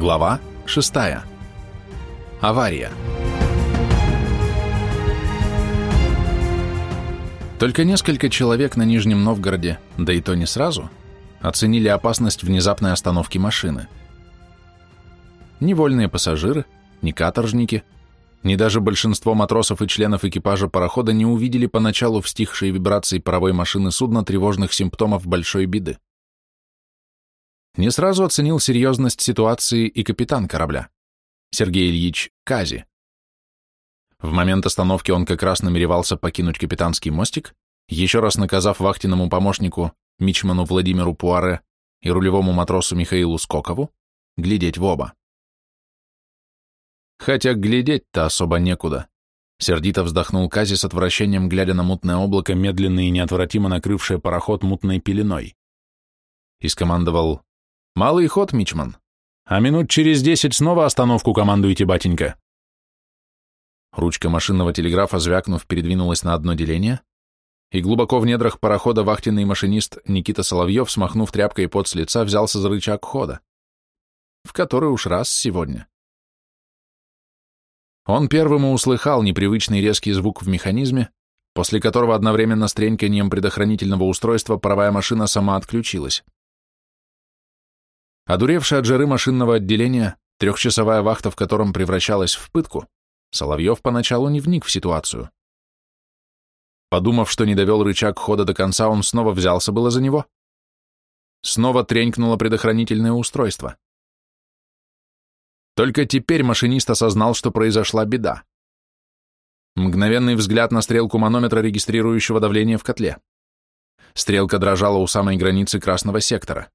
Глава 6. Авария. Только несколько человек на Нижнем Новгороде, да и то не сразу, оценили опасность внезапной остановки машины. Ни вольные пассажиры, ни каторжники, ни даже большинство матросов и членов экипажа парохода не увидели поначалу в стихшей вибрации паровой машины судна тревожных симптомов большой беды. Не сразу оценил серьезность ситуации и капитан корабля, Сергей Ильич Кази. В момент остановки он как раз намеревался покинуть капитанский мостик, еще раз наказав вахтенному помощнику Мичману Владимиру Пуаре и рулевому матросу Михаилу Скокову глядеть в оба. Хотя глядеть-то особо некуда. Сердито вздохнул Кази с отвращением, глядя на мутное облако, медленно и неотвратимо накрывшее пароход мутной пеленой. И скомандовал «Малый ход, Мичман, а минут через десять снова остановку командуете, батенька». Ручка машинного телеграфа, звякнув, передвинулась на одно деление, и глубоко в недрах парохода вахтенный машинист Никита Соловьев, смахнув тряпкой пот с лица, взялся за рычаг хода, в который уж раз сегодня. Он первым услыхал непривычный резкий звук в механизме, после которого одновременно с треньканьем предохранительного устройства паровая машина сама отключилась. Одуревшая от жары машинного отделения, трехчасовая вахта в котором превращалась в пытку, Соловьев поначалу не вник в ситуацию. Подумав, что не довел рычаг хода до конца, он снова взялся было за него. Снова тренькнуло предохранительное устройство. Только теперь машинист осознал, что произошла беда. Мгновенный взгляд на стрелку манометра, регистрирующего давление в котле. Стрелка дрожала у самой границы красного сектора.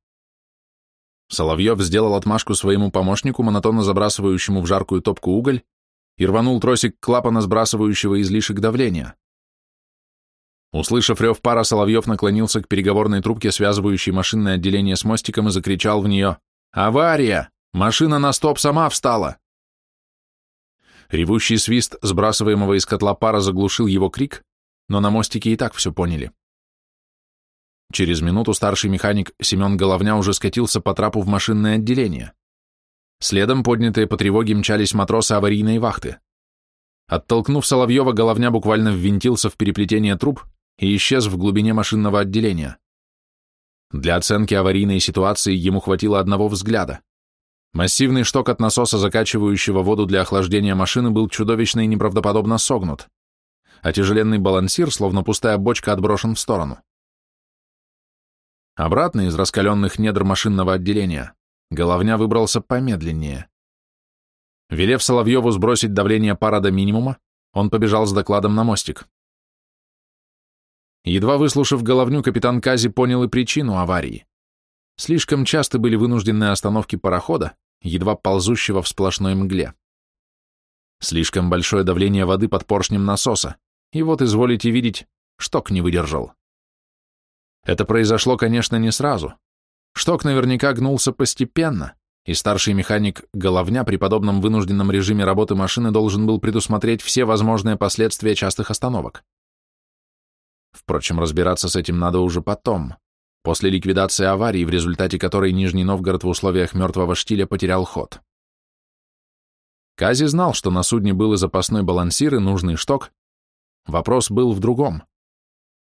Соловьев сделал отмашку своему помощнику, монотонно забрасывающему в жаркую топку уголь, и рванул тросик клапана, сбрасывающего излишек давления. Услышав рев пара, Соловьев наклонился к переговорной трубке, связывающей машинное отделение с мостиком, и закричал в нее «Авария!» Машина на стоп сама встала!» Ревущий свист сбрасываемого из котла пара заглушил его крик, но на мостике и так все поняли. Через минуту старший механик Семен Головня уже скатился по трапу в машинное отделение. Следом поднятые по тревоге мчались матросы аварийной вахты. Оттолкнув Соловьева, Головня буквально ввинтился в переплетение труб и исчез в глубине машинного отделения. Для оценки аварийной ситуации ему хватило одного взгляда. Массивный шток от насоса, закачивающего воду для охлаждения машины, был чудовищно и неправдоподобно согнут, а тяжеленный балансир, словно пустая бочка, отброшен в сторону. Обратно из раскаленных недр машинного отделения головня выбрался помедленнее. Велев Соловьеву сбросить давление пара до минимума, он побежал с докладом на мостик. Едва выслушав головню, капитан Кази понял и причину аварии. Слишком часто были вынужденные остановки парохода, едва ползущего в сплошной мгле. Слишком большое давление воды под поршнем насоса, и вот изволите видеть, шток не выдержал. Это произошло, конечно, не сразу. Шток наверняка гнулся постепенно, и старший механик Головня при подобном вынужденном режиме работы машины должен был предусмотреть все возможные последствия частых остановок. Впрочем, разбираться с этим надо уже потом после ликвидации аварии, в результате которой Нижний Новгород в условиях мертвого штиля потерял ход. Кази знал, что на судне был и запасной балансир, и нужный шток. Вопрос был в другом.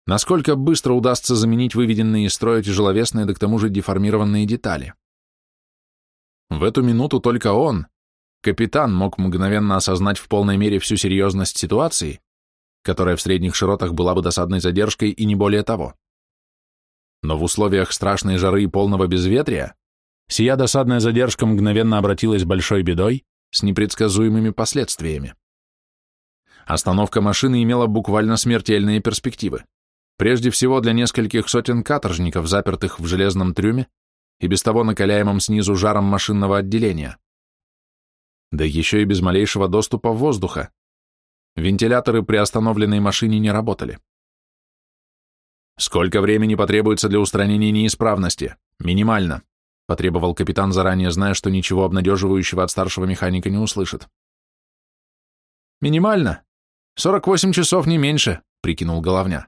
Насколько быстро удастся заменить выведенные из строя тяжеловесные, да к тому же деформированные детали? В эту минуту только он, капитан, мог мгновенно осознать в полной мере всю серьезность ситуации, которая в средних широтах была бы досадной задержкой и не более того но в условиях страшной жары и полного безветрия сия досадная задержка мгновенно обратилась большой бедой с непредсказуемыми последствиями. Остановка машины имела буквально смертельные перспективы. Прежде всего для нескольких сотен каторжников, запертых в железном трюме и без того накаляемом снизу жаром машинного отделения. Да еще и без малейшего доступа воздуха. Вентиляторы при остановленной машине не работали. «Сколько времени потребуется для устранения неисправности? Минимально», — потребовал капитан, заранее зная, что ничего обнадеживающего от старшего механика не услышит. «Минимально? 48 часов, не меньше», — прикинул Головня.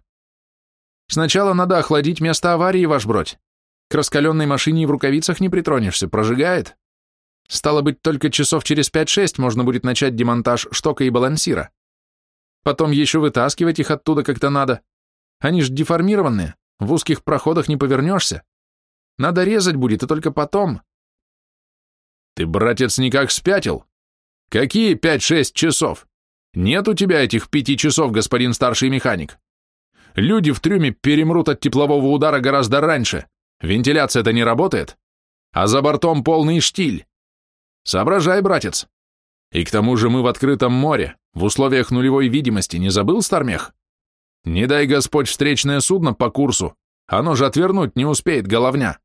«Сначала надо охладить место аварии, ваш бродь. К раскаленной машине и в рукавицах не притронешься, прожигает. Стало быть, только часов через 5-6 можно будет начать демонтаж штока и балансира. Потом еще вытаскивать их оттуда как-то надо. Они ж деформированные, в узких проходах не повернешься. Надо резать будет, и только потом. Ты, братец, никак спятил? Какие пять-шесть часов? Нет у тебя этих пяти часов, господин старший механик. Люди в трюме перемрут от теплового удара гораздо раньше. Вентиляция-то не работает. А за бортом полный штиль. Соображай, братец. И к тому же мы в открытом море, в условиях нулевой видимости, не забыл, Стармех? Не дай Господь встречное судно по курсу, оно же отвернуть не успеет, головня.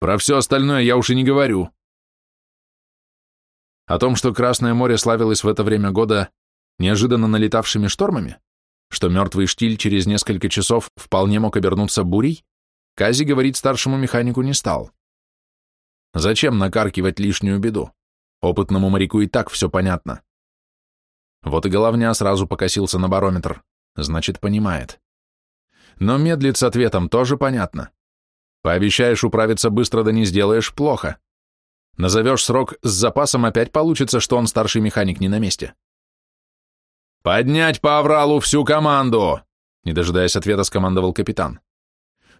Про все остальное я уж и не говорю. О том, что Красное море славилось в это время года неожиданно налетавшими штормами, что мертвый штиль через несколько часов вполне мог обернуться бурей, Кази говорить старшему механику не стал. Зачем накаркивать лишнюю беду? Опытному моряку и так все понятно. Вот и головня сразу покосился на барометр, значит, понимает. Но медлит с ответом тоже понятно. Пообещаешь управиться быстро, да не сделаешь плохо. Назовешь срок с запасом, опять получится, что он старший механик не на месте. «Поднять по авралу всю команду!» Не дожидаясь ответа, скомандовал капитан.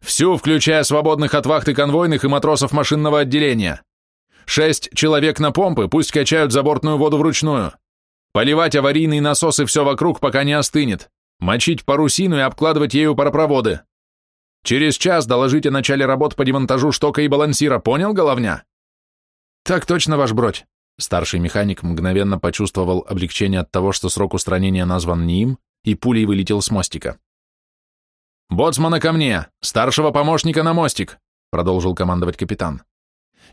«Всю, включая свободных от вахты конвойных и матросов машинного отделения. Шесть человек на помпы, пусть качают забортную воду вручную. Поливать аварийные насосы все вокруг, пока не остынет. Мочить парусину и обкладывать ею паропроводы. Через час доложить о начале работ по демонтажу штока и балансира, понял, головня?» «Так точно, ваш бродь», Старший механик мгновенно почувствовал облегчение от того, что срок устранения назван не им, и пулей вылетел с мостика. «Боцмана ко мне! Старшего помощника на мостик!» продолжил командовать капитан.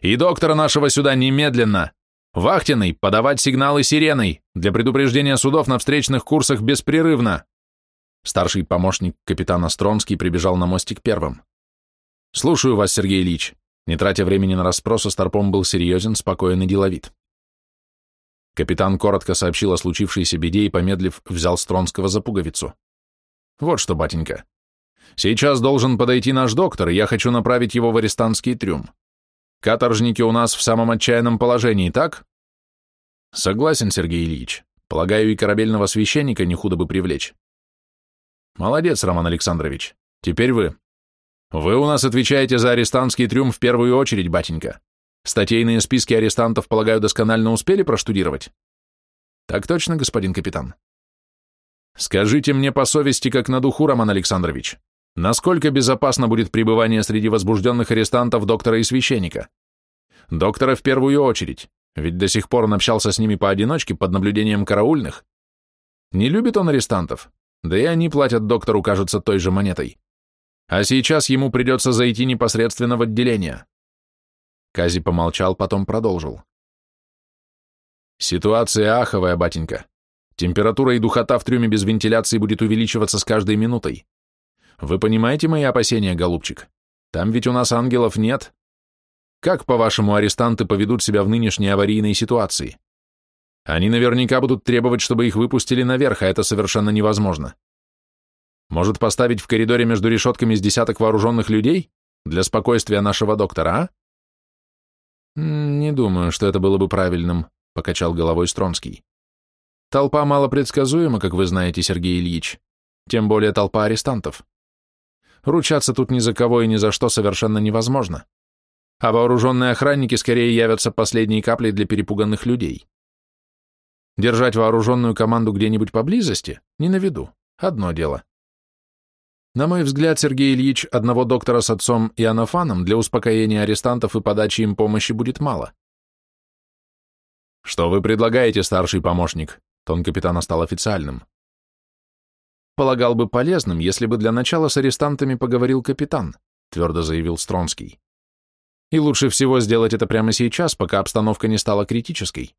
«И доктора нашего сюда немедленно! Вахтенный, подавать сигналы сиреной для предупреждения судов на встречных курсах беспрерывно!» Старший помощник капитана Стронский прибежал на мостик первым. «Слушаю вас, Сергей Ильич». Не тратя времени на расспросы, Старпом был серьезен, спокоен и деловит. Капитан коротко сообщил о случившейся беде и, помедлив, взял Стронского за пуговицу. «Вот что, батенька. Сейчас должен подойти наш доктор, и я хочу направить его в арестантский трюм. Каторжники у нас в самом отчаянном положении, так?» «Согласен, Сергей Ильич. Полагаю, и корабельного священника не худо бы привлечь». «Молодец, Роман Александрович. Теперь вы. Вы у нас отвечаете за арестантский трюм в первую очередь, батенька. Статейные списки арестантов, полагаю, досконально успели проштудировать? Так точно, господин капитан. Скажите мне по совести, как на духу, Роман Александрович, насколько безопасно будет пребывание среди возбужденных арестантов доктора и священника? Доктора в первую очередь, ведь до сих пор он общался с ними поодиночке под наблюдением караульных. Не любит он арестантов, да и они платят доктору, кажется, той же монетой. А сейчас ему придется зайти непосредственно в отделение. Кази помолчал, потом продолжил. Ситуация аховая, батенька. Температура и духота в трюме без вентиляции будет увеличиваться с каждой минутой. Вы понимаете мои опасения, голубчик? Там ведь у нас ангелов нет. Как, по-вашему, арестанты поведут себя в нынешней аварийной ситуации? Они наверняка будут требовать, чтобы их выпустили наверх, а это совершенно невозможно. Может поставить в коридоре между решетками с десяток вооруженных людей? Для спокойствия нашего доктора, а? «Не думаю, что это было бы правильным», — покачал головой Стронский. «Толпа малопредсказуема, как вы знаете, Сергей Ильич, тем более толпа арестантов. Ручаться тут ни за кого и ни за что совершенно невозможно. А вооруженные охранники скорее явятся последней каплей для перепуганных людей. Держать вооруженную команду где-нибудь поблизости, не на виду, одно дело. На мой взгляд, Сергей Ильич, одного доктора с отцом и анафаном для успокоения арестантов и подачи им помощи будет мало. Что вы предлагаете, старший помощник? Тон капитана стал официальным. Полагал бы полезным, если бы для начала с арестантами поговорил капитан, твердо заявил Стронский. И лучше всего сделать это прямо сейчас, пока обстановка не стала критической.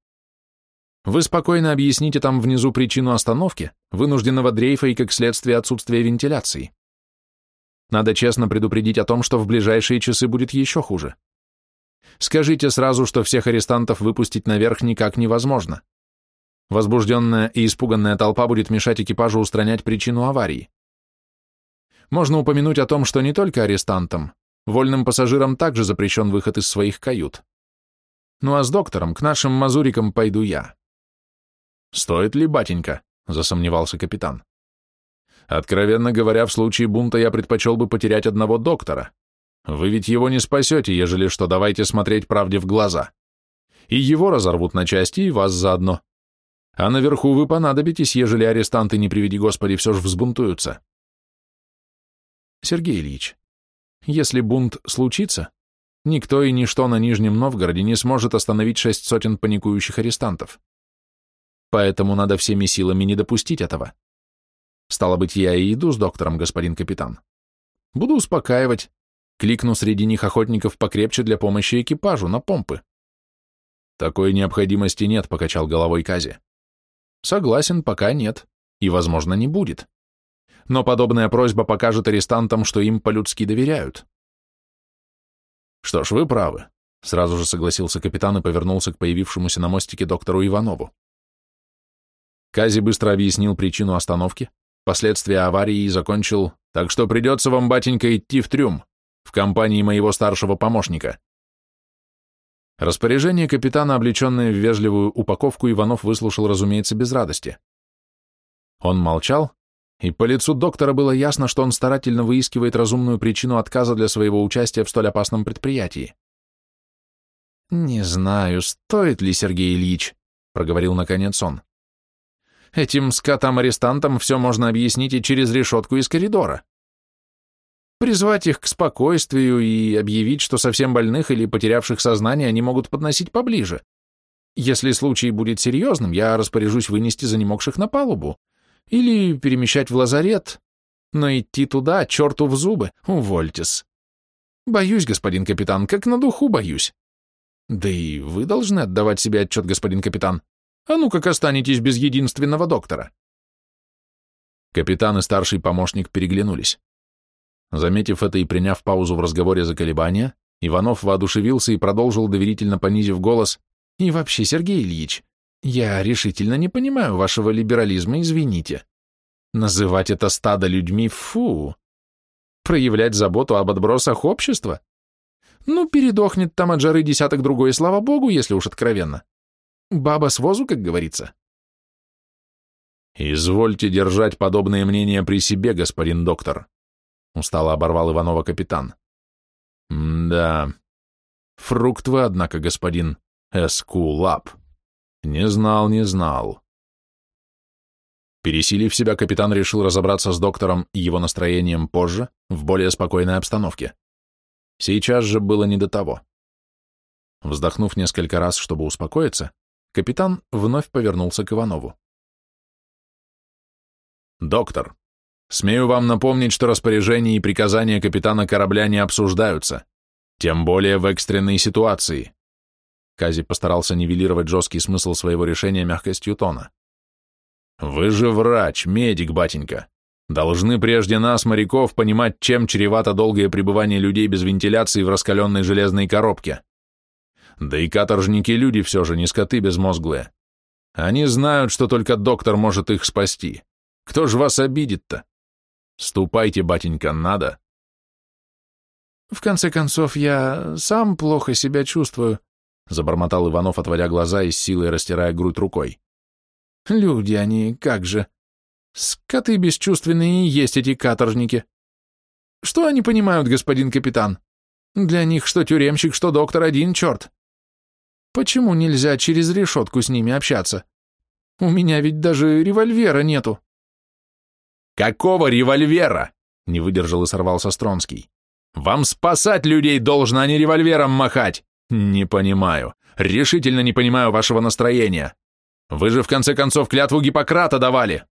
Вы спокойно объясните там внизу причину остановки, вынужденного дрейфа и, как следствие, отсутствия вентиляции. Надо честно предупредить о том, что в ближайшие часы будет еще хуже. Скажите сразу, что всех арестантов выпустить наверх никак невозможно. Возбужденная и испуганная толпа будет мешать экипажу устранять причину аварии. Можно упомянуть о том, что не только арестантам, вольным пассажирам также запрещен выход из своих кают. Ну а с доктором к нашим мазурикам пойду я. Стоит ли, батенька? Засомневался капитан. Откровенно говоря, в случае бунта я предпочел бы потерять одного доктора. Вы ведь его не спасете, ежели что, давайте смотреть правде в глаза. И его разорвут на части, и вас заодно. А наверху вы понадобитесь, ежели арестанты, не приведи Господи, все же взбунтуются. Сергей Ильич, если бунт случится, никто и ничто на Нижнем Новгороде не сможет остановить шесть сотен паникующих арестантов. Поэтому надо всеми силами не допустить этого. Стало быть, я и иду с доктором, господин капитан. Буду успокаивать, кликну среди них охотников покрепче для помощи экипажу на помпы. Такой необходимости нет, покачал головой Кази. Согласен, пока нет, и, возможно, не будет. Но подобная просьба покажет арестантам, что им по-людски доверяют. Что ж, вы правы, сразу же согласился капитан и повернулся к появившемуся на мостике доктору Иванову. Кази быстро объяснил причину остановки, последствия аварии закончил, так что придется вам, батенька, идти в трюм, в компании моего старшего помощника. Распоряжение капитана, облеченное в вежливую упаковку, Иванов выслушал, разумеется, без радости. Он молчал, и по лицу доктора было ясно, что он старательно выискивает разумную причину отказа для своего участия в столь опасном предприятии. «Не знаю, стоит ли, Сергей Ильич», — проговорил наконец он. «Этим скотам-арестантам все можно объяснить и через решетку из коридора призвать их к спокойствию и объявить, что совсем больных или потерявших сознание они могут подносить поближе. Если случай будет серьезным, я распоряжусь вынести занемогших на палубу или перемещать в лазарет, но идти туда, черту в зубы, увольтесь. Боюсь, господин капитан, как на духу боюсь. Да и вы должны отдавать себе отчет, господин капитан. А ну как останетесь без единственного доктора? Капитан и старший помощник переглянулись. Заметив это и приняв паузу в разговоре за колебания, Иванов воодушевился и продолжил, доверительно понизив голос, «И вообще, Сергей Ильич, я решительно не понимаю вашего либерализма, извините. Называть это стадо людьми — фу! Проявлять заботу об отбросах общества? Ну, передохнет там от жары десяток другой, слава богу, если уж откровенно. Баба с возу, как говорится». «Извольте держать подобные мнения при себе, господин доктор», Устало оборвал Иванова капитан. «Да. Фрукт вы, однако, господин Эскулап. Не знал, не знал». Пересилив себя, капитан решил разобраться с доктором и его настроением позже, в более спокойной обстановке. Сейчас же было не до того. Вздохнув несколько раз, чтобы успокоиться, капитан вновь повернулся к Иванову. «Доктор, Смею вам напомнить, что распоряжения и приказания капитана корабля не обсуждаются, тем более в экстренной ситуации. Кази постарался нивелировать жесткий смысл своего решения мягкостью тона. Вы же врач, медик, батенька. Должны прежде нас, моряков, понимать, чем чревато долгое пребывание людей без вентиляции в раскаленной железной коробке. Да и каторжники люди все же, не скоты безмозглые. Они знают, что только доктор может их спасти. Кто же вас обидит-то? Ступайте, батенька, надо. В конце концов, я сам плохо себя чувствую, забормотал Иванов, отводя глаза и с силой растирая грудь рукой. Люди они, как же. Скоты бесчувственные есть эти каторжники. Что они понимают, господин капитан? Для них что тюремщик, что доктор один черт. Почему нельзя через решетку с ними общаться? У меня ведь даже револьвера нету. «Какого револьвера?» — не выдержал и сорвался Стронский. «Вам спасать людей должно, а не револьвером махать!» «Не понимаю. Решительно не понимаю вашего настроения. Вы же в конце концов клятву Гиппократа давали!»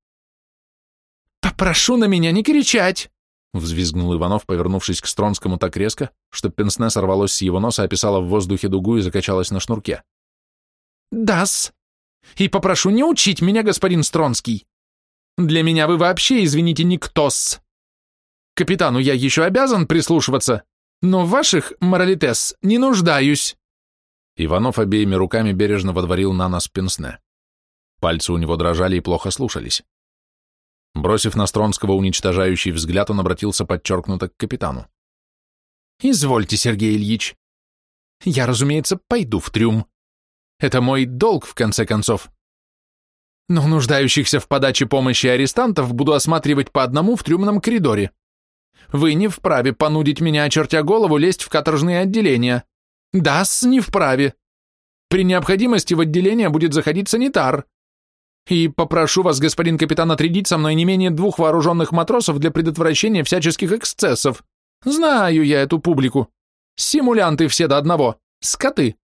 «Попрошу на меня не кричать!» — взвизгнул Иванов, повернувшись к Стронскому так резко, что пенсне сорвалось с его носа, описало в воздухе дугу и закачалось на шнурке. «Да-с. И попрошу не учить меня, господин Стронский. Для меня вы вообще, извините, никто-с. Капитану я еще обязан прислушиваться, но в ваших, моралитес, не нуждаюсь». Иванов обеими руками бережно водворил на нас пенсне. Пальцы у него дрожали и плохо слушались. Бросив на Стронского уничтожающий взгляд, он обратился подчеркнуто к капитану. «Извольте, Сергей Ильич. Я, разумеется, пойду в трюм. Это мой долг, в конце концов. Но нуждающихся в подаче помощи арестантов буду осматривать по одному в трюмном коридоре. Вы не вправе понудить меня, очертя голову, лезть в каторжные отделения. Да-с, не вправе. При необходимости в отделение будет заходить санитар. И попрошу вас, господин капитан, отрядить со мной не менее двух вооруженных матросов для предотвращения всяческих эксцессов. Знаю я эту публику. Симулянты все до одного. Скоты.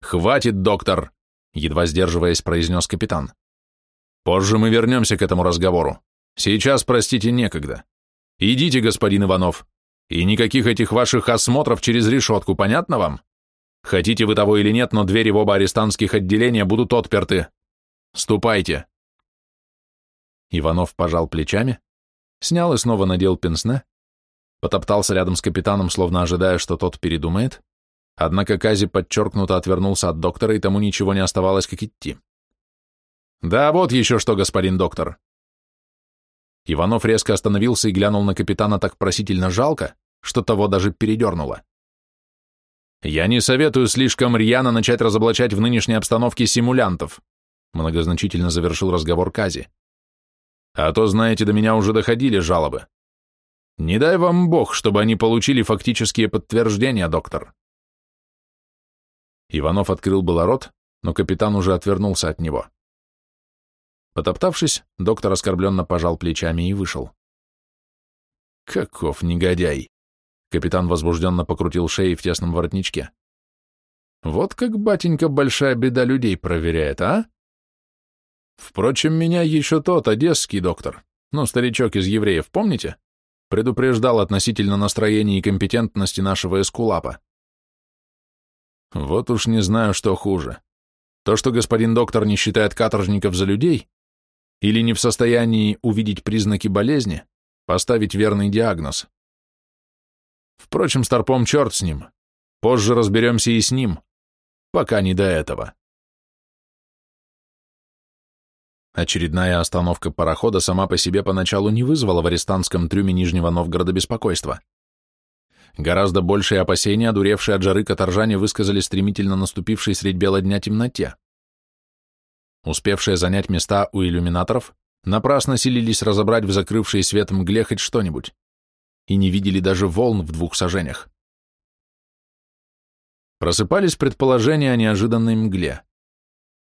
Хватит, доктор, едва сдерживаясь, произнес капитан. Позже мы вернемся к этому разговору. Сейчас, простите, некогда. Идите, господин Иванов. И никаких этих ваших осмотров через решетку, понятно вам? Хотите вы того или нет, но двери в оба арестантских отделения будут отперты. Ступайте. Иванов пожал плечами, снял и снова надел пенсне, потоптался рядом с капитаном, словно ожидая, что тот передумает, однако Кази подчеркнуто отвернулся от доктора, и тому ничего не оставалось, как идти. «Да вот еще что, господин доктор!» Иванов резко остановился и глянул на капитана так просительно жалко, что того даже передернуло. «Я не советую слишком рьяно начать разоблачать в нынешней обстановке симулянтов», многозначительно завершил разговор Кази. «А то, знаете, до меня уже доходили жалобы. Не дай вам Бог, чтобы они получили фактические подтверждения, доктор». Иванов открыл было рот, но капитан уже отвернулся от него. Потоптавшись, доктор оскорбленно пожал плечами и вышел. «Каков негодяй!» Капитан возбужденно покрутил шеи в тесном воротничке. «Вот как, батенька, большая беда людей проверяет, а?» Впрочем, меня еще тот одесский доктор, ну, старичок из евреев, помните? Предупреждал относительно настроения и компетентности нашего эскулапа. Вот уж не знаю, что хуже. То, что господин доктор не считает каторжников за людей, или не в состоянии увидеть признаки болезни, поставить верный диагноз. Впрочем, старпом черт с ним. Позже разберемся и с ним. Пока не до этого. Очередная остановка парохода сама по себе поначалу не вызвала в арестантском трюме Нижнего Новгорода беспокойства. Гораздо большие опасения, одуревшие от жары каторжане, высказали стремительно наступившей средь бела дня темноте. Успевшие занять места у иллюминаторов, напрасно силились разобрать в закрывшей свет мгле хоть что-нибудь, и не видели даже волн в двух сажениях. Просыпались предположения о неожиданной мгле.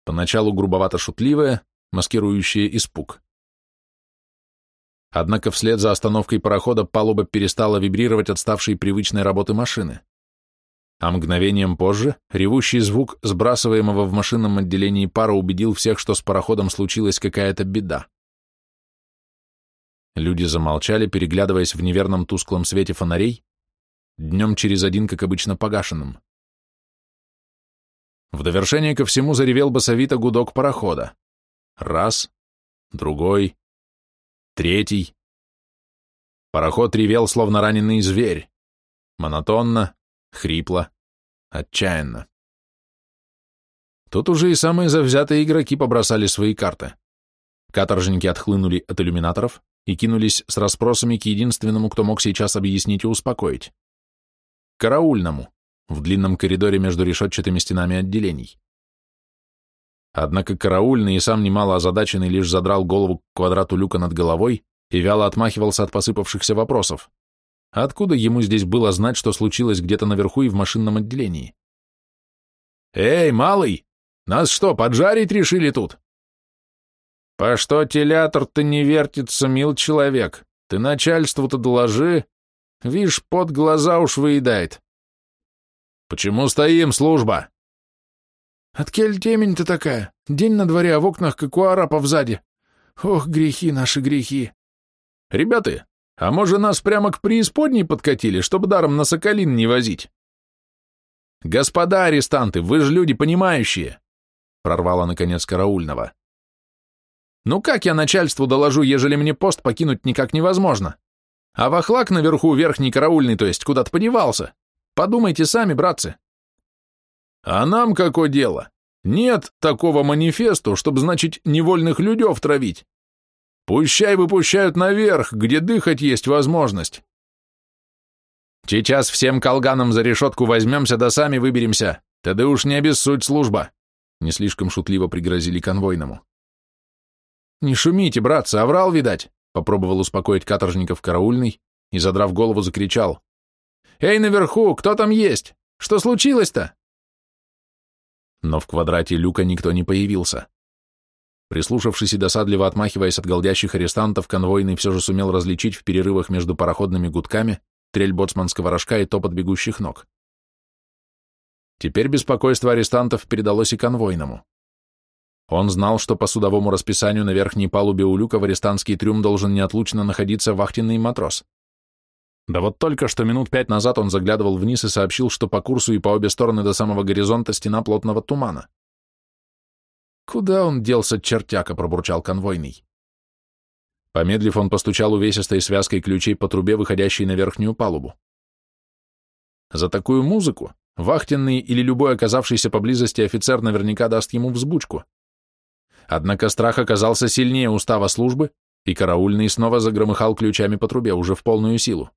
Поначалу грубовато-шутливые, маскирующие испуг. Однако вслед за остановкой парохода палуба перестала вибрировать от ставшей привычной работы машины а мгновением позже ревущий звук сбрасываемого в машинном отделении пара убедил всех, что с пароходом случилась какая-то беда. Люди замолчали, переглядываясь в неверном тусклом свете фонарей, днем через один, как обычно, погашенным. В довершение ко всему заревел басовито гудок парохода. Раз, другой, третий. Пароход ревел, словно раненый зверь. Монотонно, хрипло, отчаянно. Тут уже и самые завзятые игроки побросали свои карты. Каторжники отхлынули от иллюминаторов и кинулись с расспросами к единственному, кто мог сейчас объяснить и успокоить. Караульному, в длинном коридоре между решетчатыми стенами отделений. Однако караульный и сам немало озадаченный лишь задрал голову к квадрату люка над головой и вяло отмахивался от посыпавшихся вопросов. Откуда ему здесь было знать, что случилось где-то наверху и в машинном отделении? «Эй, малый, нас что, поджарить решили тут?» «По что телятор-то не вертится, мил человек? Ты начальству-то доложи. Вишь, под глаза уж выедает». «Почему стоим, служба?» «Откель темень-то такая? День на дворе, а в окнах, как у арапов сзади. Ох, грехи наши грехи!» «Ребята, а может, нас прямо к преисподней подкатили, чтобы даром на Соколин не возить? Господа арестанты, вы же люди понимающие, прорвала наконец караульного. Ну как я начальству доложу, ежели мне пост покинуть никак невозможно? А вахлак наверху, верхний караульный, то есть, куда-то подевался. Подумайте сами, братцы. А нам какое дело? Нет такого манифесту, чтобы, значит, невольных людей травить. Пущай выпущают наверх, где дыхать есть возможность. Сейчас всем колганам за решетку возьмемся, да сами выберемся. Тогда уж не обессудь служба, не слишком шутливо пригрозили конвойному. Не шумите, братцы, оврал, видать, попробовал успокоить каторжников караульный и, задрав голову, закричал. «Эй, наверху, кто там есть? Что случилось-то?» Но в квадрате люка никто не появился. Прислушавшись и досадливо отмахиваясь от голдящих арестантов, конвойный все же сумел различить в перерывах между пароходными гудками трель боцманского рожка и топот бегущих ног. Теперь беспокойство арестантов передалось и конвойному. Он знал, что по судовому расписанию на верхней палубе у люка в арестантский трюм должен неотлучно находиться вахтенный матрос. Да вот только что минут пять назад он заглядывал вниз и сообщил, что по курсу и по обе стороны до самого горизонта стена плотного тумана. «Куда он делся, чертяка?» — пробурчал конвойный. Помедлив, он постучал увесистой связкой ключей по трубе, выходящей на верхнюю палубу. За такую музыку вахтенный или любой оказавшийся поблизости офицер наверняка даст ему взбучку. Однако страх оказался сильнее устава службы, и караульный снова загромыхал ключами по трубе уже в полную силу.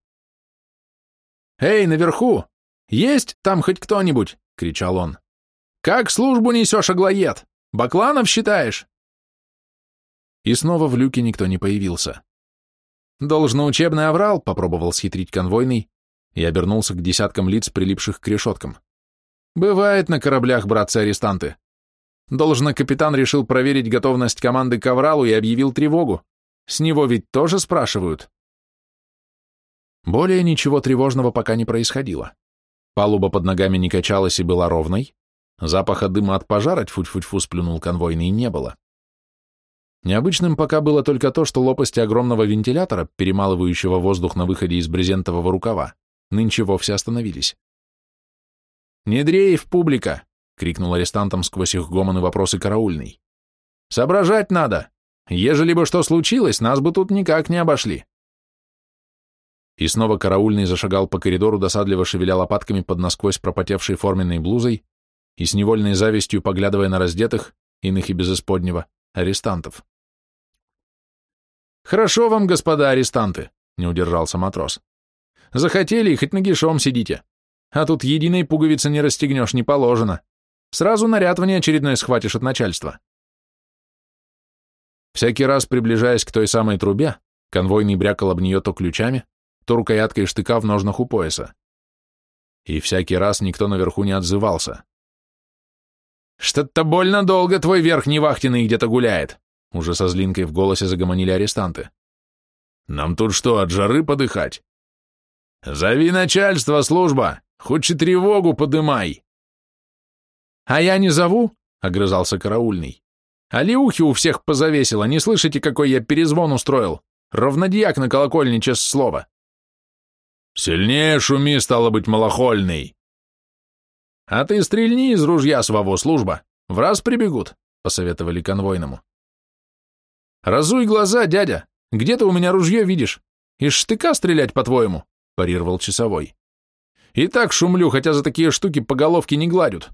«Эй, наверху! Есть там хоть кто-нибудь?» — кричал он. «Как службу несешь, аглоед?» Бакланов считаешь?» И снова в люке никто не появился. «Должно учебный оврал», — попробовал схитрить конвойный и обернулся к десяткам лиц, прилипших к решеткам. «Бывает на кораблях, братцы-арестанты. Должно, капитан решил проверить готовность команды к овралу и объявил тревогу. С него ведь тоже спрашивают». Более ничего тревожного пока не происходило. Палуба под ногами не качалась и была ровной, Запаха дыма от пожара, тьфу-тьфу-тьфу, сплюнул конвойный, не было. Необычным пока было только то, что лопасти огромного вентилятора, перемалывающего воздух на выходе из брезентового рукава, нынче вовсе остановились. «Не дрейф, публика!» — крикнул арестантам сквозь их гомон и вопросы караульный. «Соображать надо! Ежели бы что случилось, нас бы тут никак не обошли!» И снова караульный зашагал по коридору, досадливо шевеля лопатками под насквозь пропотевшей форменной блузой, и с невольной завистью поглядывая на раздетых, иных и без исподнего, арестантов. «Хорошо вам, господа арестанты», — не удержался матрос. «Захотели хоть нагишом сидите. А тут единой пуговицы не расстегнешь, не положено. Сразу наряд внеочередной схватишь от начальства». Всякий раз, приближаясь к той самой трубе, конвойный брякал об нее то ключами, то рукояткой штыка в ножнах у пояса. И всякий раз никто наверху не отзывался. «Что-то больно долго твой верхний вахтенный где-то гуляет», уже со злинкой в голосе загомонили арестанты. «Нам тут что, от жары подыхать?» «Зови начальство, служба! Хоть и тревогу подымай!» «А я не зову?» — огрызался караульный. «А леухи у всех позавесило, не слышите, какой я перезвон устроил? Ровнодьяк на колокольне, честное слово!» «Сильнее шуми, стало быть, малохольный!» «А ты стрельни из ружья своего, служба, в раз прибегут», — посоветовали конвойному. «Разуй глаза, дядя, где ты у меня ружье видишь? Из штыка стрелять, по-твоему?» — парировал часовой. «И так шумлю, хотя за такие штуки по головке не гладят».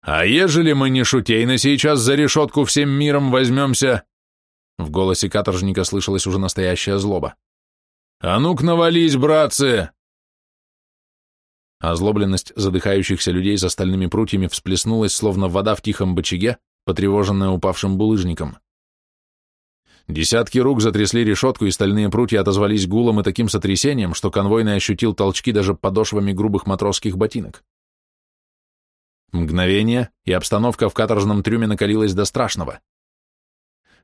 «А ежели мы не шутейно сейчас за решетку всем миром возьмемся?» В голосе каторжника слышалась уже настоящая злоба. «А ну-ка навались, братцы! Озлобленность задыхающихся людей за стальными прутьями всплеснулась, словно вода в тихом бочаге, потревоженная упавшим булыжником. Десятки рук затрясли решетку, и стальные прутья отозвались гулом и таким сотрясением, что конвойный ощутил толчки даже подошвами грубых матросских ботинок. Мгновение, и обстановка в каторжном трюме накалилась до страшного.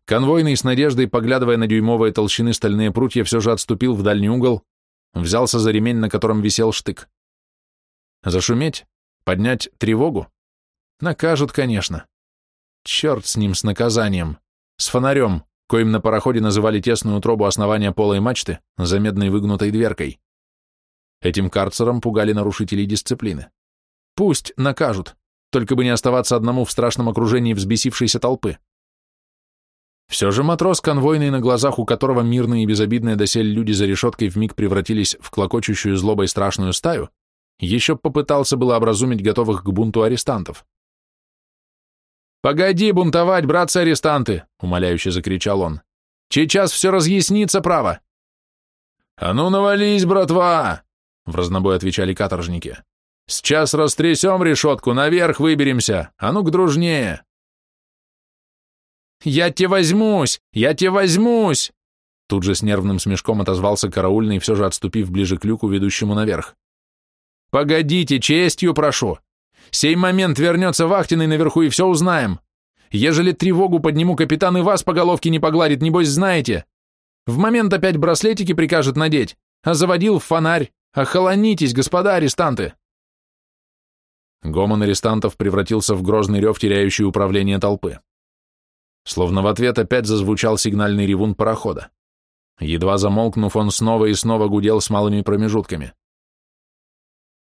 Конвойный с надеждой, поглядывая на дюймовые толщины стальные прутья, все же отступил в дальний угол, взялся за ремень, на котором висел штык. Зашуметь? Поднять тревогу? Накажут, конечно. Черт с ним, с наказанием. С фонарем, коим на пароходе называли тесную утробу основания полой мачты, за медной выгнутой дверкой. Этим карцером пугали нарушителей дисциплины. Пусть накажут, только бы не оставаться одному в страшном окружении взбесившейся толпы. Все же матрос конвойный, на глазах у которого мирные и безобидные досель люди за решеткой вмиг превратились в клокочущую злобой страшную стаю, еще попытался было образумить готовых к бунту арестантов. «Погоди бунтовать, братцы-арестанты!» — умоляюще закричал он. «Сейчас все разъяснится, право!» «А ну навались, братва!» — в разнобой отвечали каторжники. Сейчас растрясем решетку, наверх выберемся, а ну-ка дружнее!» «Я тебе возьмусь! Я тебе возьмусь!» Тут же с нервным смешком отозвался караульный, все же отступив ближе к люку, ведущему наверх. «Погодите, честью прошу! Сей момент вернется Вахтиной наверху, и все узнаем. Ежели тревогу подниму, капитан и вас по головке не погладит, небось знаете. В момент опять браслетики прикажет надеть, а заводил в фонарь. Охолонитесь, господа арестанты!» Гомон арестантов превратился в грозный рев, теряющий управление толпы. Словно в ответ опять зазвучал сигнальный ревун парохода. Едва замолкнув, он снова и снова гудел с малыми промежутками.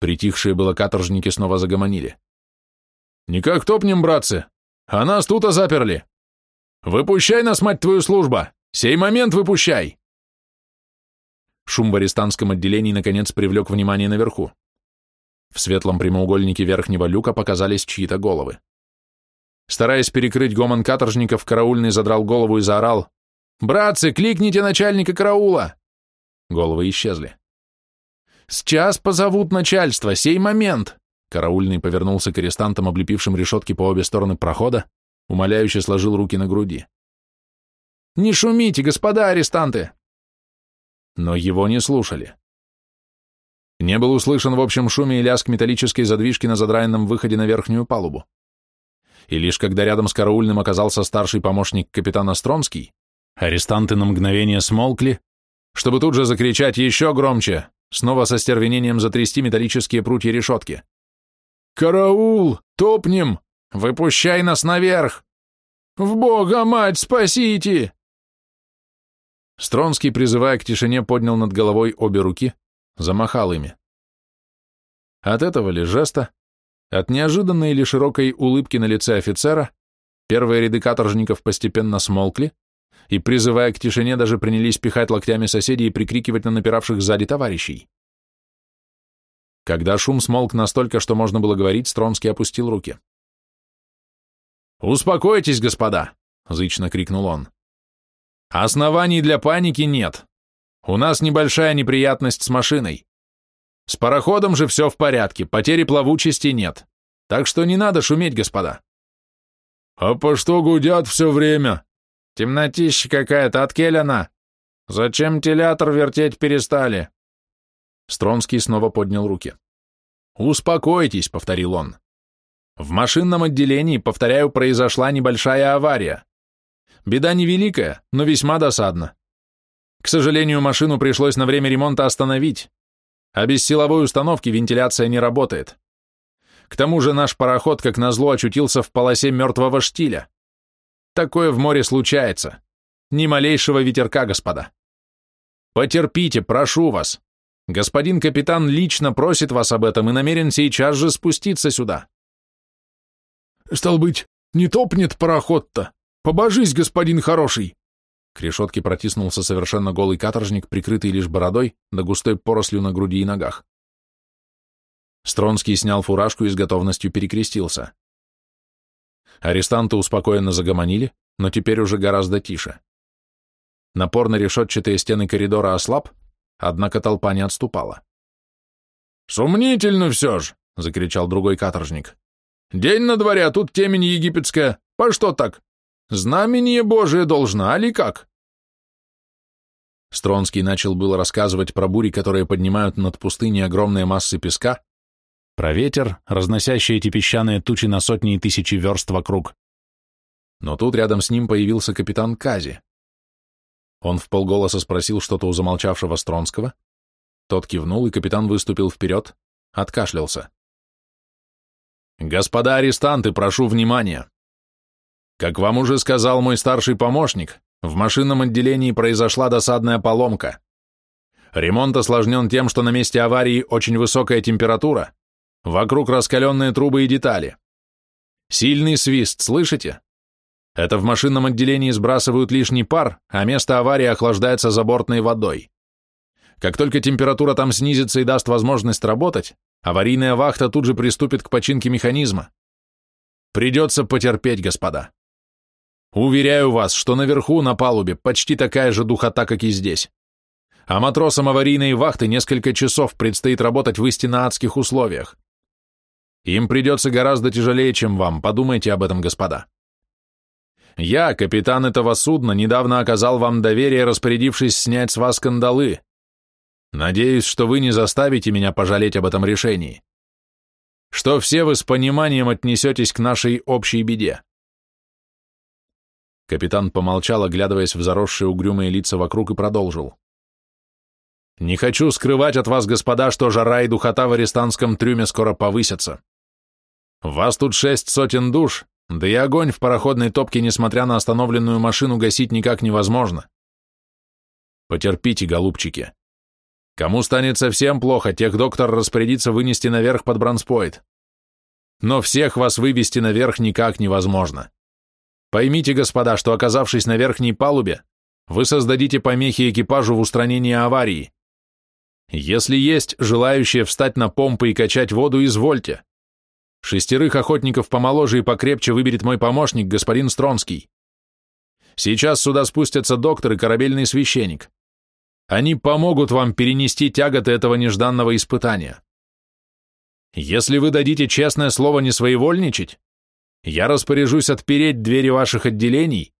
Притихшие было каторжники снова загомонили. «Никак топнем, братцы! А нас тут заперли! Выпущай нас, мать твою, служба! Сей момент выпущай!» Шум в арестантском отделении наконец привлек внимание наверху. В светлом прямоугольнике верхнего люка показались чьи-то головы. Стараясь перекрыть гомон каторжников, караульный задрал голову и заорал «Братцы, кликните начальника караула!» Головы исчезли. «Сейчас позовут начальство, сей момент!» Караульный повернулся к арестантам, облепившим решетки по обе стороны прохода, умоляюще сложил руки на груди. «Не шумите, господа арестанты!» Но его не слушали. Не был услышан в общем шуме и лязг металлической задвижки на задраенном выходе на верхнюю палубу. И лишь когда рядом с караульным оказался старший помощник капитана Стронский, арестанты на мгновение смолкли, чтобы тут же закричать еще громче, снова со стервенением затрясти металлические прутья решетки. «Караул! Топнем! Выпущай нас наверх! В Бога, мать, спасите!» Стронский, призывая к тишине, поднял над головой обе руки, замахал ими. От этого ли жеста, от неожиданной или широкой улыбки на лице офицера, первые ряды каторжников постепенно смолкли, и, призывая к тишине, даже принялись пихать локтями соседей и прикрикивать на напиравших сзади товарищей. Когда шум смолк настолько, что можно было говорить, Стронский опустил руки. «Успокойтесь, господа!» — зычно крикнул он. «Оснований для паники нет. У нас небольшая неприятность с машиной. С пароходом же все в порядке, потери плавучести нет. Так что не надо шуметь, господа». «А по что гудят все время?» «Темнотища какая-то, от? Зачем телятор вертеть перестали?» Стронский снова поднял руки. «Успокойтесь», — повторил он. «В машинном отделении, повторяю, произошла небольшая авария. Беда невеликая, но весьма досадна. К сожалению, машину пришлось на время ремонта остановить, а без силовой установки вентиляция не работает. К тому же наш пароход, как назло, очутился в полосе мертвого штиля. Такое в море случается. Ни малейшего ветерка, господа. Потерпите, прошу вас. Господин капитан лично просит вас об этом и намерен сейчас же спуститься сюда. Стал быть, не топнет пароход-то? Побожись, господин хороший. К решетке протиснулся совершенно голый каторжник, прикрытый лишь бородой, да густой порослью на груди и ногах. Стронский снял фуражку и с готовностью перекрестился. Арестанты успокоенно загомонили, но теперь уже гораздо тише. Напор на решетчатые стены коридора ослаб, Однако толпа не отступала. «Сумнительно все ж!» — закричал другой каторжник. «День на дворе, а тут темень египетская. По что так? Знамение Божие должно, али как?» Стронский начал было рассказывать про бури, которые поднимают над пустыней огромные массы песка, про ветер, разносящий эти песчаные тучи на сотни и тысячи верст вокруг. Но тут рядом с ним появился капитан Кази. Он в полголоса спросил что-то у замолчавшего Стронского. Тот кивнул, и капитан выступил вперед, откашлялся. «Господа арестанты, прошу внимания. Как вам уже сказал мой старший помощник, в машинном отделении произошла досадная поломка. Ремонт осложнен тем, что на месте аварии очень высокая температура, вокруг раскаленные трубы и детали. Сильный свист, слышите? Это в машинном отделении сбрасывают лишний пар, а место аварии охлаждается забортной водой. Как только температура там снизится и даст возможность работать, аварийная вахта тут же приступит к починке механизма. Придется потерпеть, господа. Уверяю вас, что наверху на палубе почти такая же духота, как и здесь. А матросам аварийной вахты несколько часов предстоит работать в истинно адских условиях. Им придется гораздо тяжелее, чем вам, подумайте об этом, господа. Я, капитан этого судна, недавно оказал вам доверие, распорядившись снять с вас кандалы. Надеюсь, что вы не заставите меня пожалеть об этом решении. Что все вы с пониманием отнесетесь к нашей общей беде. Капитан помолчал, оглядываясь в заросшие угрюмые лица вокруг, и продолжил. «Не хочу скрывать от вас, господа, что жара и духота в арестантском трюме скоро повысятся. Вас тут шесть сотен душ, да и огонь в пароходной топке, несмотря на остановленную машину, гасить никак невозможно. Потерпите, голубчики. Кому станет совсем плохо, тех доктор распорядится вынести наверх под бронспойт. Но всех вас вывести наверх никак невозможно. Поймите, господа, что оказавшись на верхней палубе, вы создадите помехи экипажу в устранении аварии. Если есть желающие встать на помпы и качать воду, извольте. Шестерых охотников помоложе и покрепче выберет мой помощник, господин Стронский. Сейчас сюда спустятся доктор и корабельный священник. Они помогут вам перенести тяготы этого нежданного испытания. Если вы дадите честное слово не своевольничать, я распоряжусь отпереть двери ваших отделений,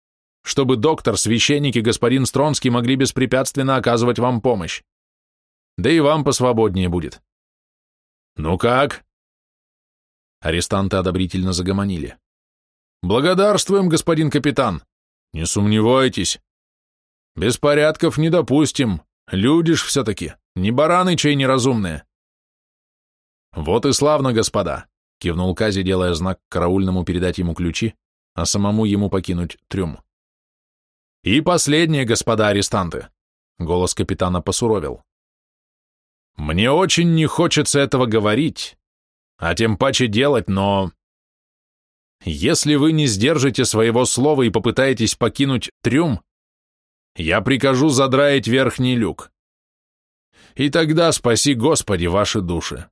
чтобы доктор, священник и господин Стронский могли беспрепятственно оказывать вам помощь. Да и вам посвободнее будет. Ну как? Арестанты одобрительно загомонили. Благодарствуем, господин капитан. Не сомневайтесь. Беспорядков не допустим. Люди ж все-таки, не бараны чей неразумные. Вот и славно, господа. Кивнул Кази, делая знак караульному передать ему ключи, а самому ему покинуть трюм. «И последнее, господа арестанты!» Голос капитана посуровил. «Мне очень не хочется этого говорить, а тем паче делать, но... Если вы не сдержите своего слова и попытаетесь покинуть трюм, я прикажу задраить верхний люк. И тогда спаси, Господи, ваши души!»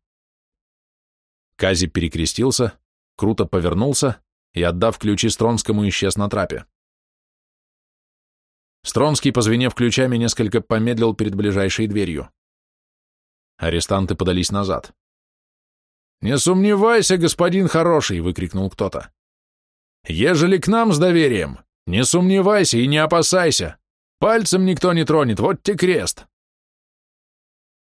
Кази перекрестился, круто повернулся и, отдав ключи Стронскому, исчез на трапе. Стронский, позвенев ключами, несколько помедлил перед ближайшей дверью. Арестанты подались назад. «Не сомневайся, господин хороший!» — выкрикнул кто-то. «Ежели к нам с доверием, не сомневайся и не опасайся! Пальцем никто не тронет, вот те крест!»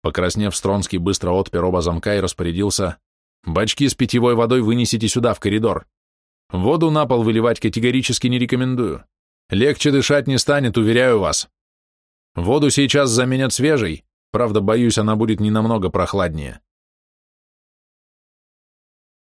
Покраснев, Стронский быстро отпер оба замка и распорядился Бачки с питьевой водой вынесите сюда, в коридор. Воду на пол выливать категорически не рекомендую. Легче дышать не станет, уверяю вас. Воду сейчас заменят свежей, правда, боюсь, она будет не намного прохладнее.